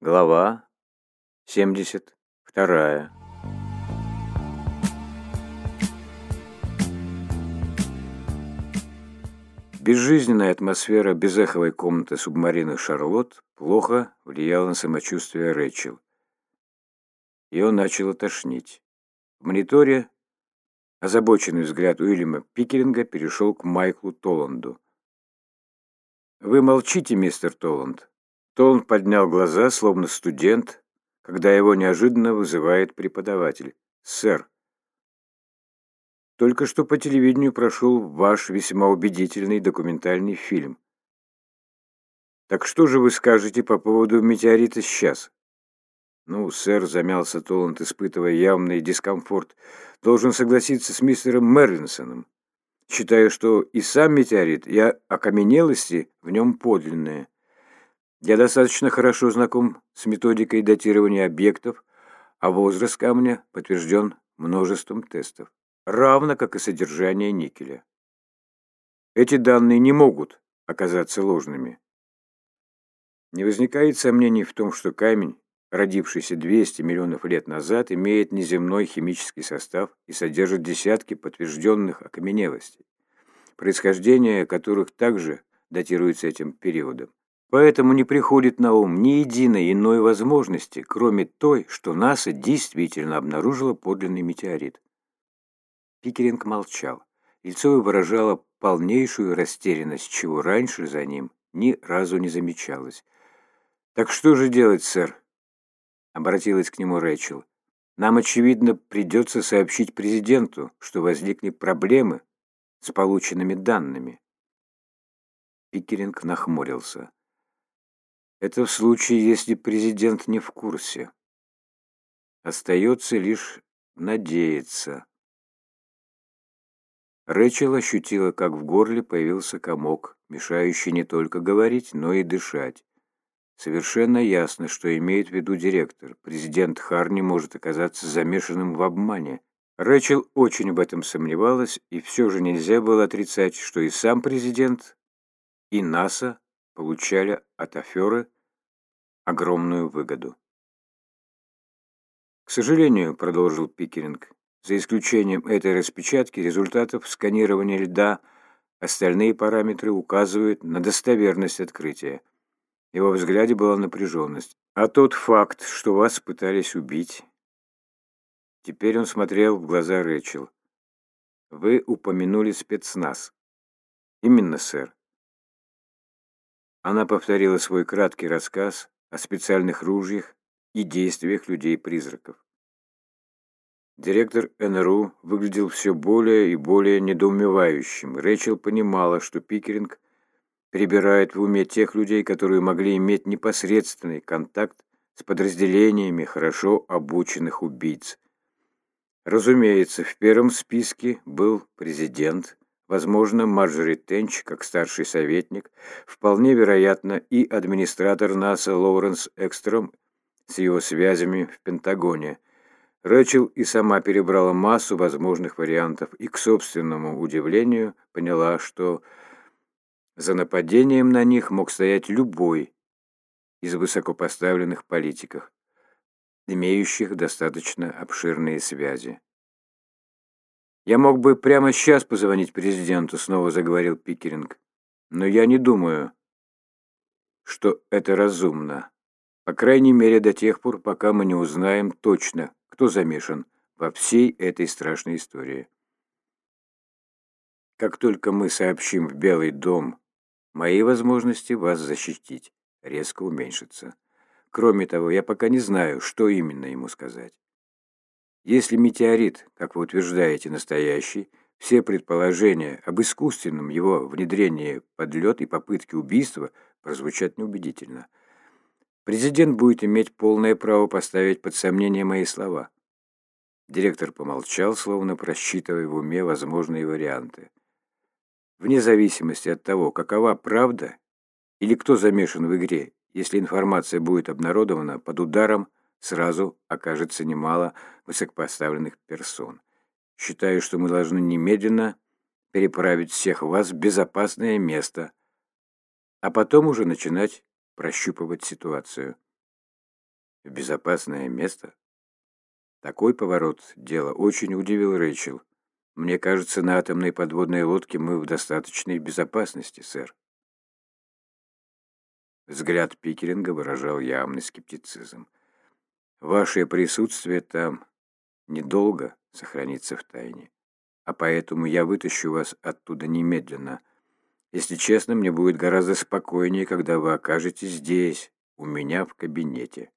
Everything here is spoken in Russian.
Глава 72. Безжизненная атмосфера безэховой комнаты субмарины «Шарлотт» плохо влияла на самочувствие Рэчел. Ее начало тошнить. В мониторе озабоченный взгляд Уильяма Пикеринга перешел к Майклу Толланду. «Вы молчите, мистер Толланд?» Толланд поднял глаза, словно студент, когда его неожиданно вызывает преподаватель. «Сэр, только что по телевидению прошел ваш весьма убедительный документальный фильм. Так что же вы скажете по поводу метеорита сейчас?» «Ну, сэр», — замялся Толланд, испытывая явный дискомфорт, — «должен согласиться с мистером Мерлинсоном. Считаю, что и сам метеорит, и окаменелости в нем подлинные. Я достаточно хорошо знаком с методикой датирования объектов, а возраст камня подтвержден множеством тестов, равно как и содержание никеля. Эти данные не могут оказаться ложными. Не возникает сомнений в том, что камень, родившийся 200 миллионов лет назад, имеет неземной химический состав и содержит десятки подтвержденных окаменелостей, происхождение которых также датируется этим периодом. Поэтому не приходит на ум ни единой иной возможности, кроме той, что НАСА действительно обнаружила подлинный метеорит. Пикеринг молчал. Лицо выражало полнейшую растерянность, чего раньше за ним ни разу не замечалось. «Так что же делать, сэр?» — обратилась к нему Рэчел. «Нам, очевидно, придется сообщить президенту, что возникли проблемы с полученными данными». Пикеринг нахмурился. Это в случае, если президент не в курсе. Остается лишь надеяться. Рэчел ощутила, как в горле появился комок, мешающий не только говорить, но и дышать. Совершенно ясно, что имеет в виду директор. Президент Харни может оказаться замешанным в обмане. Рэчел очень в этом сомневалась, и все же нельзя было отрицать, что и сам президент, и НАСА получали от аферы огромную выгоду. К сожалению, продолжил Пикеринг, за исключением этой распечатки результатов сканирования льда, остальные параметры указывают на достоверность открытия. Его взгляде была напряженность. А тот факт, что вас пытались убить... Теперь он смотрел в глаза Рэчел. Вы упомянули спецназ. Именно, сэр. Она повторила свой краткий рассказ о специальных ружьях и действиях людей-призраков. Директор НРУ выглядел все более и более недоумевающим. Рэчел понимала, что Пикеринг перебирает в уме тех людей, которые могли иметь непосредственный контакт с подразделениями хорошо обученных убийц. Разумеется, в первом списке был президент, Возможно, Марджори Тенч, как старший советник, вполне вероятно и администратор НАСА Лоуренс Экстром с его связями в Пентагоне. Рэчел и сама перебрала массу возможных вариантов и, к собственному удивлению, поняла, что за нападением на них мог стоять любой из высокопоставленных политиков, имеющих достаточно обширные связи. «Я мог бы прямо сейчас позвонить президенту», — снова заговорил Пикеринг. «Но я не думаю, что это разумно. По крайней мере, до тех пор, пока мы не узнаем точно, кто замешан во всей этой страшной истории. Как только мы сообщим в Белый дом, мои возможности вас защитить резко уменьшатся. Кроме того, я пока не знаю, что именно ему сказать. Если метеорит, как вы утверждаете, настоящий, все предположения об искусственном его внедрении под лед и попытке убийства прозвучат неубедительно. Президент будет иметь полное право поставить под сомнение мои слова. Директор помолчал, словно просчитывая в уме возможные варианты. Вне зависимости от того, какова правда или кто замешан в игре, если информация будет обнародована под ударом сразу окажется немало высокопоставленных персон. Считаю, что мы должны немедленно переправить всех вас в безопасное место, а потом уже начинать прощупывать ситуацию. В безопасное место? Такой поворот дела очень удивил Рэйчел. Мне кажется, на атомной подводной лодке мы в достаточной безопасности, сэр. Взгляд Пикеринга выражал явный скептицизм. Ваше присутствие там недолго сохранится в тайне, а поэтому я вытащу вас оттуда немедленно. Если честно, мне будет гораздо спокойнее, когда вы окажетесь здесь, у меня в кабинете.